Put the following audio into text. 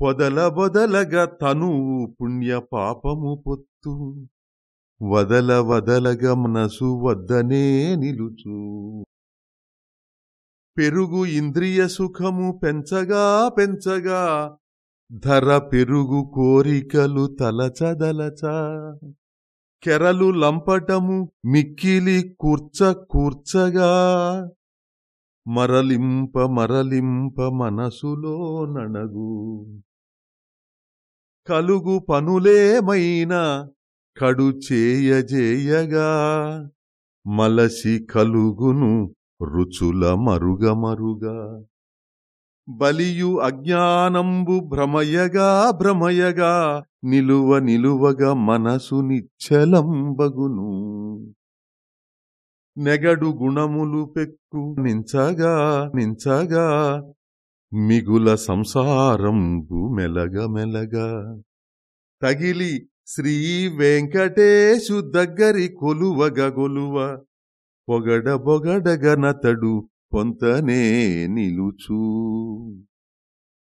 పొదల బొదలగ తనువు పుణ్య పాపము పొత్తు. వదల వదలగ మనసు వద్దనే నిలుచు. పెరుగు ఇంద్రియ సుఖము పెంచగా పెంచగా ధర పెరుగు కోరికలు తలచదలచ. కెరలు లంపటము మిక్కిలి కూర్చ కూర్చగా. మరలింప మరలింప మనసులో నణగు కలుగు పనులేమైనా కడు చేయజేయగా మలసి కలుగును రుచుల మరుగమరుగా బలియు అజ్ఞానంబు భ్రమయగా భ్రమయగా నిలువ నిలువగా మనసు నిశ్చలంబగును నెగడు గుణములు పెక్కు నించగా నించగా మిగుల సంసారంబు మెలగ మెలగ. తగిలి శ్రీ వెంకటేశు దగ్గరి కొలువగ గొలువ. పొగడ బొగడగనతడు పొంతనే నిలుచూ.